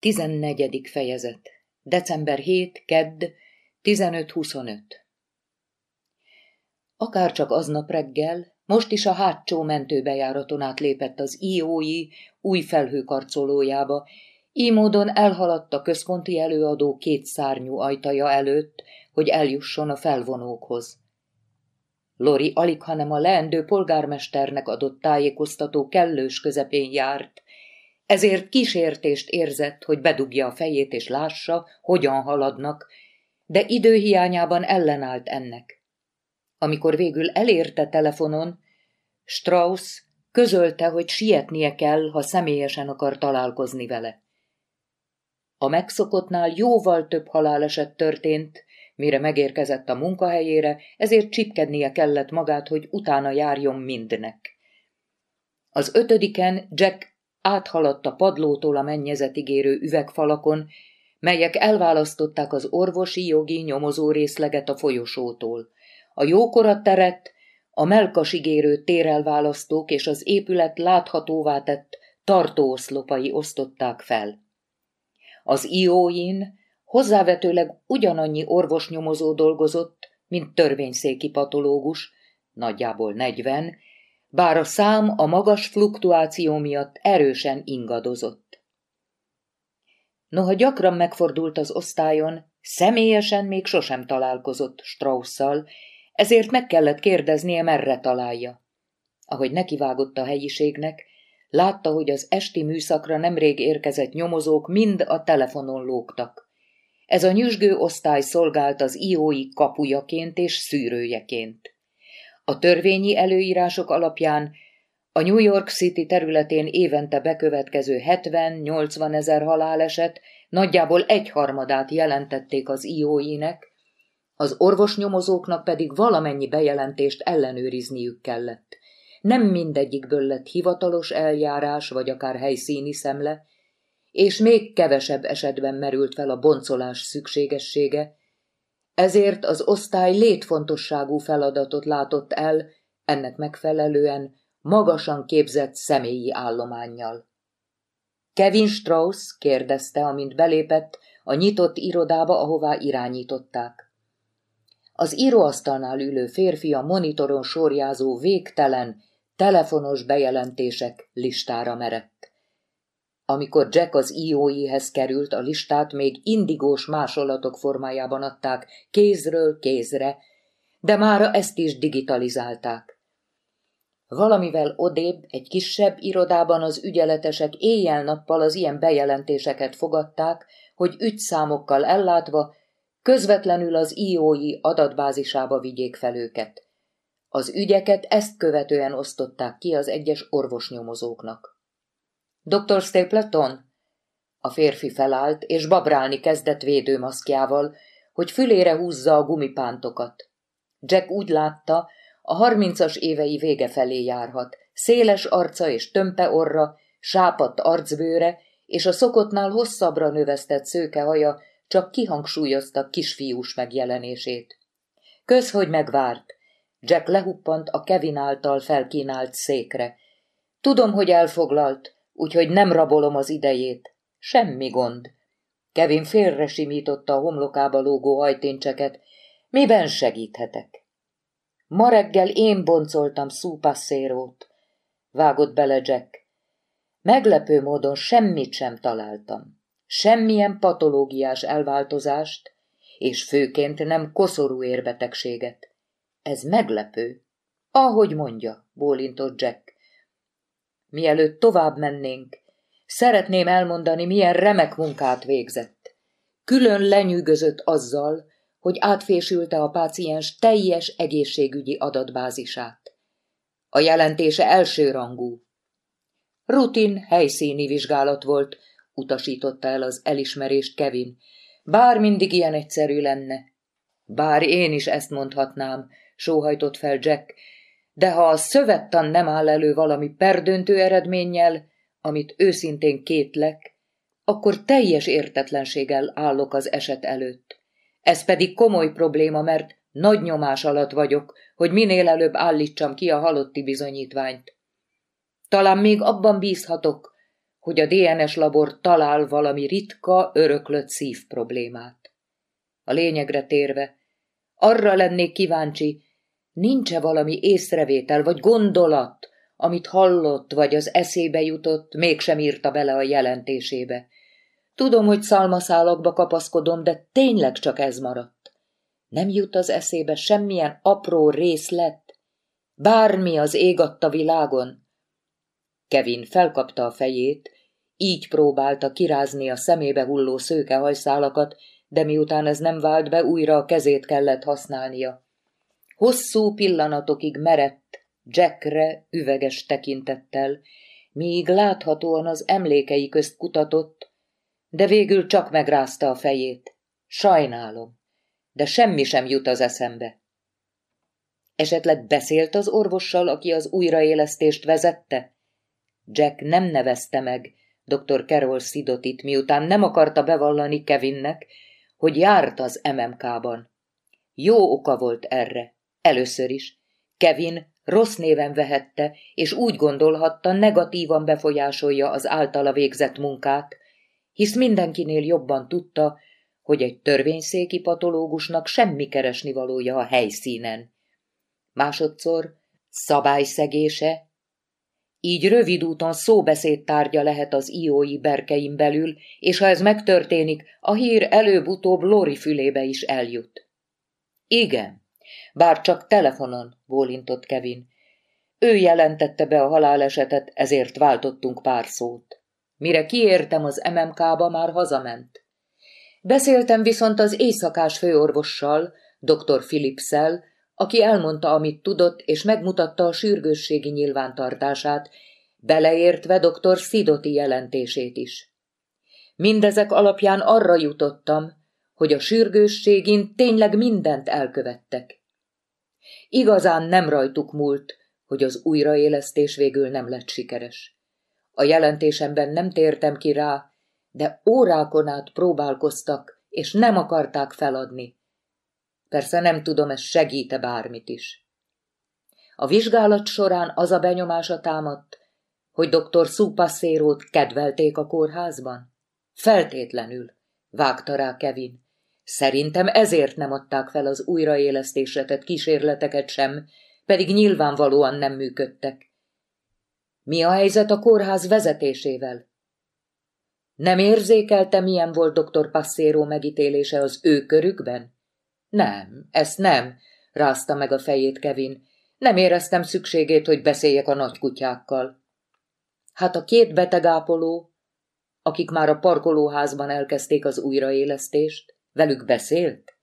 14. fejezet December 7. Kedd 15.25 Akárcsak aznap reggel, most is a hátsó mentőbejáraton át lépett az IOI új felhőkarcolójába, így módon elhaladt a központi előadó két szárnyú ajtaja előtt, hogy eljusson a felvonókhoz. Lori alig, hanem a leendő polgármesternek adott tájékoztató kellős közepén járt, ezért kísértést érzett, hogy bedugja a fejét és lássa, hogyan haladnak, de időhiányában ellenállt ennek. Amikor végül elérte telefonon, Strauss közölte, hogy sietnie kell, ha személyesen akar találkozni vele. A megszokottnál jóval több haláleset történt, mire megérkezett a munkahelyére, ezért csipkednie kellett magát, hogy utána járjon mindnek. Az ötödiken Jack áthaladt a padlótól a mennyezetig érő üvegfalakon, melyek elválasztották az orvosi jogi nyomozó részleget a folyosótól. A jókora teret a melkasigérő térelválasztók és az épület láthatóvá tett tartóoszlopai osztották fel. Az IOIN hozzávetőleg ugyanannyi orvosnyomozó dolgozott, mint törvényszéki patológus, nagyjából negyven, bár a szám a magas fluktuáció miatt erősen ingadozott. Noha gyakran megfordult az osztályon, személyesen még sosem találkozott Strausszal, ezért meg kellett kérdeznie, merre találja. Ahogy nekivágott a helyiségnek, látta, hogy az esti műszakra nemrég érkezett nyomozók mind a telefonon lógtak. Ez a nyüzsgő osztály szolgált az iói kapujaként és szűrőjeként. A törvényi előírások alapján a New York City területén évente bekövetkező 70-80 ezer haláleset nagyjából egyharmadát jelentették az IOI-nek, az orvosnyomozóknak pedig valamennyi bejelentést ellenőrizniük kellett. Nem mindegyikből lett hivatalos eljárás, vagy akár helyszíni szemle, és még kevesebb esetben merült fel a boncolás szükségessége, ezért az osztály létfontosságú feladatot látott el, ennek megfelelően magasan képzett személyi állományjal. Kevin Strauss kérdezte, amint belépett a nyitott irodába, ahová irányították. Az íróasztalnál ülő férfi a monitoron sorjázó végtelen, telefonos bejelentések listára merett. Amikor Jack az IOI-hez került, a listát még indigós másolatok formájában adták, kézről kézre, de mára ezt is digitalizálták. Valamivel odébb, egy kisebb irodában az ügyeletesek éjjel-nappal az ilyen bejelentéseket fogadták, hogy ügyszámokkal ellátva közvetlenül az IOI adatbázisába vigyék fel őket. Az ügyeket ezt követően osztották ki az egyes orvosnyomozóknak. Dr. Stapleton? A férfi felállt, és babrálni kezdett védőmaszkjával, hogy fülére húzza a gumipántokat. Jack úgy látta, a harmincas évei vége felé járhat. Széles arca és tömpe orra, sápadt arcbőre, és a szokottnál hosszabbra növesztett szőke haja csak kihangsúlyozta kisfiús megjelenését. Kösz, hogy megvárt. Jack lehuppant a Kevin által felkínált székre. Tudom, hogy elfoglalt, úgyhogy nem rabolom az idejét. Semmi gond. Kevin félre simította a homlokába lógó hajténcseket. Miben segíthetek? Ma reggel én boncoltam szúpasszérót. Vágott bele Jack. Meglepő módon semmit sem találtam. Semmilyen patológiás elváltozást, és főként nem koszorú érbetegséget. Ez meglepő. Ahogy mondja, bólintott Jack. Mielőtt tovább mennénk, szeretném elmondani, milyen remek munkát végzett. Külön lenyűgözött azzal, hogy átfésülte a páciens teljes egészségügyi adatbázisát. A jelentése elsőrangú. Rutin helyszíni vizsgálat volt, utasította el az elismerést Kevin. Bár mindig ilyen egyszerű lenne. Bár én is ezt mondhatnám, sóhajtott fel Jack, de ha a szövettan nem áll elő valami perdöntő eredménnyel, amit őszintén kétlek, akkor teljes értetlenséggel állok az eset előtt. Ez pedig komoly probléma, mert nagy nyomás alatt vagyok, hogy minél előbb állítsam ki a halotti bizonyítványt. Talán még abban bízhatok, hogy a DNS labor talál valami ritka, öröklött szív problémát. A lényegre térve, arra lennék kíváncsi, nincs-e valami észrevétel vagy gondolat, amit hallott vagy az eszébe jutott, mégsem írta bele a jelentésébe. Tudom, hogy szalmaszálakba kapaszkodom, de tényleg csak ez maradt. Nem jut az eszébe semmilyen apró részlet, bármi az ég adta világon. Kevin felkapta a fejét, így próbálta kirázni a szemébe hulló szőke hajszálakat, de miután ez nem vált be, újra a kezét kellett használnia. Hosszú pillanatokig merett Jackre üveges tekintettel, míg láthatóan az emlékei közt kutatott, de végül csak megrázta a fejét. Sajnálom, de semmi sem jut az eszembe. Esetleg beszélt az orvossal, aki az újraélesztést vezette? Jack nem nevezte meg dr. Carol Sidotit, miután nem akarta bevallani Kevinnek, hogy járt az MMK-ban. Jó oka volt erre. Először is. Kevin rossz néven vehette, és úgy gondolhatta, negatívan befolyásolja az általa végzett munkát, hisz mindenkinél jobban tudta, hogy egy törvényszéki patológusnak semmi keresni valója a helyszínen. Másodszor szabályszegése, így rövid úton szóbeszéd tárgya lehet az iói berkeim belül, és ha ez megtörténik, a hír előbb-utóbb Lori fülébe is eljut. Igen, bár csak telefonon, bólintott Kevin. Ő jelentette be a halálesetet, ezért váltottunk pár szót. Mire kiértem az MMK-ba, már hazament. Beszéltem viszont az éjszakás főorvossal, dr. Philipszel, aki elmondta, amit tudott, és megmutatta a sürgősségi nyilvántartását, beleértve dr. Szidoti jelentését is. Mindezek alapján arra jutottam, hogy a sürgősségin tényleg mindent elkövettek. Igazán nem rajtuk múlt, hogy az újraélesztés végül nem lett sikeres. A jelentésemben nem tértem ki rá, de órákon át próbálkoztak, és nem akarták feladni. Persze nem tudom, ez segíte bármit is. A vizsgálat során az a benyomása támadt, hogy dr. Szúpasszérót kedvelték a kórházban? Feltétlenül, vágta rá Kevin. Szerintem ezért nem adták fel az újraélesztésre kísérleteket sem, pedig nyilvánvalóan nem működtek. Mi a helyzet a kórház vezetésével? Nem érzékelte, milyen volt dr. Passero megítélése az ő körükben? Nem, ezt nem, rázta meg a fejét Kevin. Nem éreztem szükségét, hogy beszéljek a nagykutyákkal. Hát a két betegápoló, akik már a parkolóházban elkezdték az újraélesztést, velük beszélt?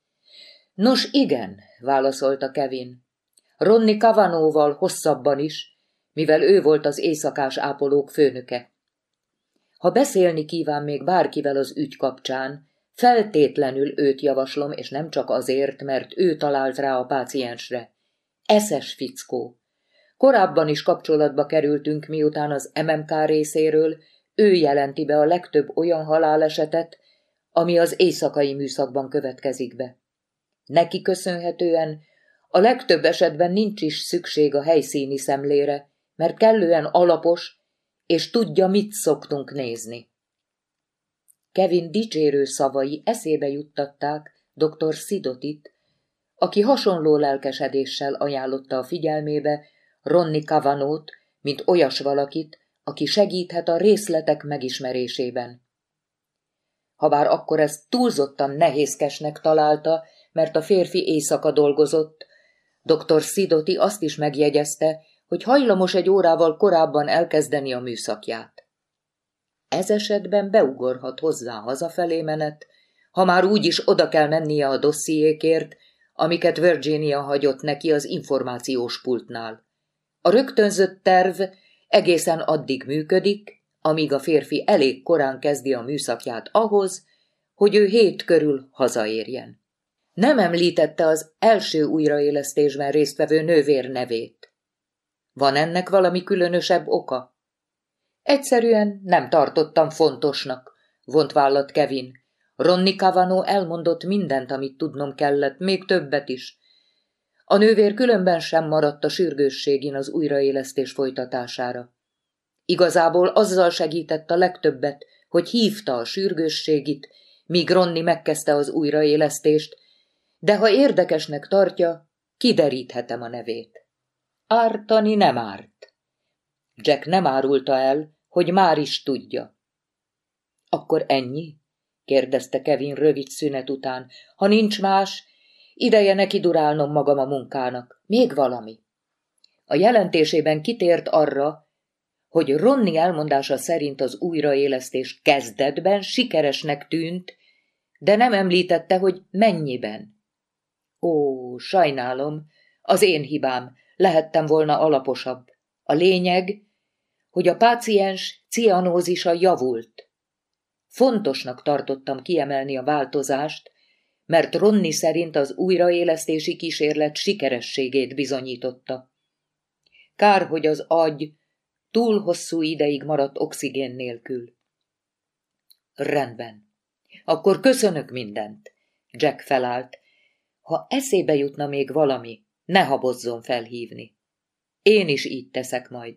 Nos, igen, válaszolta Kevin. Ronni Kavanóval hosszabban is, mivel ő volt az éjszakás ápolók főnöke. Ha beszélni kíván még bárkivel az ügy kapcsán, feltétlenül őt javaslom, és nem csak azért, mert ő talált rá a páciensre. Eszes fickó. Korábban is kapcsolatba kerültünk, miután az MMK részéről ő jelenti be a legtöbb olyan halálesetet, ami az éjszakai műszakban következik be. Neki köszönhetően a legtöbb esetben nincs is szükség a helyszíni szemlére, mert kellően alapos, és tudja, mit szoktunk nézni. Kevin dicsérő szavai eszébe juttatták dr. Sidotit, aki hasonló lelkesedéssel ajánlotta a figyelmébe Ronni Kavanót, mint olyas valakit, aki segíthet a részletek megismerésében. Habár akkor ezt túlzottan nehézkesnek találta, mert a férfi éjszaka dolgozott, dr. Szidoti azt is megjegyezte, hogy hajlamos egy órával korábban elkezdeni a műszakját. Ez esetben beugorhat hozzá hazafelé menet, ha már úgyis oda kell mennie a dossziékért, amiket Virginia hagyott neki az információs pultnál. A rögtönzött terv egészen addig működik, amíg a férfi elég korán kezdi a műszakját ahhoz, hogy ő hét körül hazaérjen. Nem említette az első újraélesztésben résztvevő nővér nevét. Van ennek valami különösebb oka? Egyszerűen nem tartottam fontosnak, vont vállat Kevin. Ronni Cavano elmondott mindent, amit tudnom kellett, még többet is. A nővér különben sem maradt a sürgősségén az újraélesztés folytatására. Igazából azzal segített a legtöbbet, hogy hívta a sürgősségit, míg Ronni megkezdte az újraélesztést, de ha érdekesnek tartja, kideríthetem a nevét. Ártani nem árt. Jack nem árulta el, hogy már is tudja. Akkor ennyi? kérdezte Kevin rövid szünet után. Ha nincs más, ideje neki durálnom magam a munkának. Még valami. A jelentésében kitért arra, hogy Ronni elmondása szerint az újraélesztés kezdetben sikeresnek tűnt, de nem említette, hogy mennyiben. Ó, sajnálom, az én hibám, lehettem volna alaposabb. A lényeg, hogy a páciens cianózisa javult. Fontosnak tartottam kiemelni a változást, mert Ronni szerint az újraélesztési kísérlet sikerességét bizonyította. Kár, hogy az agy túl hosszú ideig maradt oxigén nélkül. Rendben. Akkor köszönök mindent. Jack felállt. Ha eszébe jutna még valami, ne habozzon felhívni. Én is így teszek majd.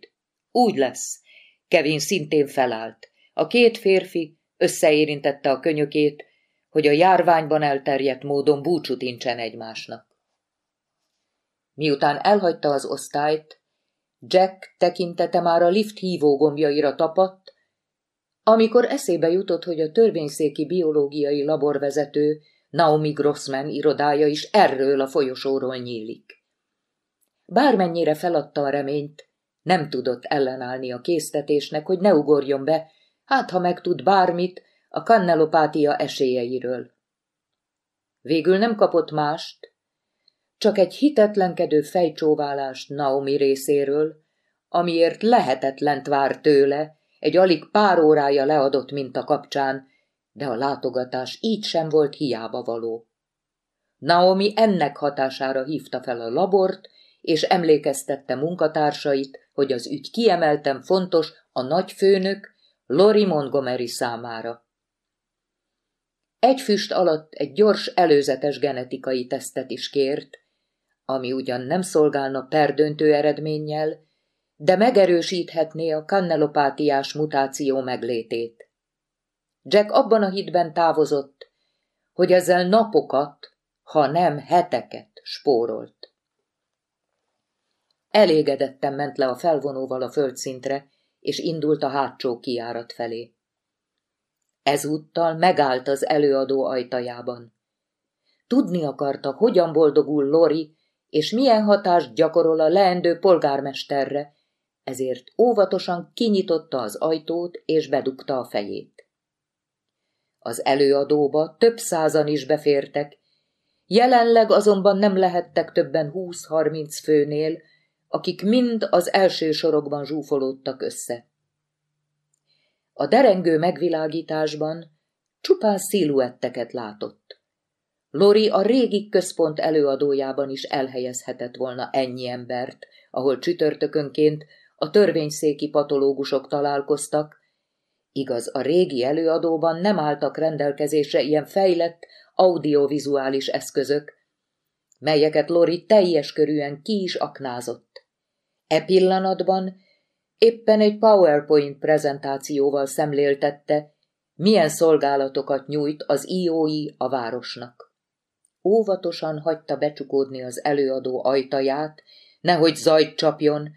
Úgy lesz. Kevin szintén felállt. A két férfi összeérintette a könyökét, hogy a járványban elterjedt módon búcsút incsen egymásnak. Miután elhagyta az osztályt, Jack tekintete már a lift hívógombjaira tapadt, amikor eszébe jutott, hogy a törvényszéki biológiai laborvezető Naomi Grossman irodája is erről a folyosóról nyílik. Bármennyire feladta a reményt, nem tudott ellenállni a késztetésnek, hogy ne ugorjon be, hát ha megtud bármit a kannelopátia esélyeiről. Végül nem kapott mást, csak egy hitetlenkedő fejcsóválást Naomi részéről, amiért lehetetlent vár tőle, egy alig pár órája leadott minta kapcsán, de a látogatás így sem volt hiába való. Naomi ennek hatására hívta fel a labort, és emlékeztette munkatársait, hogy az ügy kiemelten fontos a nagyfőnök Lori Montgomery számára. Egy füst alatt egy gyors előzetes genetikai tesztet is kért, ami ugyan nem szolgálna perdöntő eredménnyel, de megerősíthetné a kannelopátiás mutáció meglétét. Jack abban a hitben távozott, hogy ezzel napokat, ha nem heteket spórolt. Elégedetten ment le a felvonóval a földszintre, és indult a hátsó kiárat felé. Ezúttal megállt az előadó ajtajában. Tudni akarta, hogyan boldogul Lori, és milyen hatást gyakorol a leendő polgármesterre, ezért óvatosan kinyitotta az ajtót és bedugta a fejét. Az előadóba több százan is befértek, jelenleg azonban nem lehettek többen húsz-harminc főnél, akik mind az első sorokban zsúfolódtak össze. A derengő megvilágításban csupán sziluetteket látott. Lori a régi központ előadójában is elhelyezhetett volna ennyi embert, ahol csütörtökönként a törvényszéki patológusok találkoztak, igaz, a régi előadóban nem álltak rendelkezésre ilyen fejlett audiovizuális eszközök, melyeket Lori teljes körűen ki is aknázott. E pillanatban éppen egy PowerPoint prezentációval szemléltette, milyen szolgálatokat nyújt az IOI a városnak. Óvatosan hagyta becsukódni az előadó ajtaját, nehogy zajt csapjon,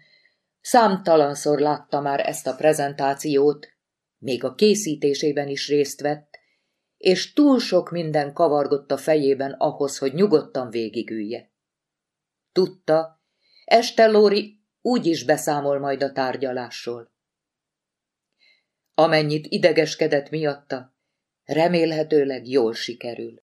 Számtalanszor látta már ezt a prezentációt, még a készítésében is részt vett, és túl sok minden kavargott a fejében ahhoz, hogy nyugodtan végigülje. Tudta, este Lóri úgy is beszámol majd a tárgyalásról. Amennyit idegeskedett miatta, remélhetőleg jól sikerül.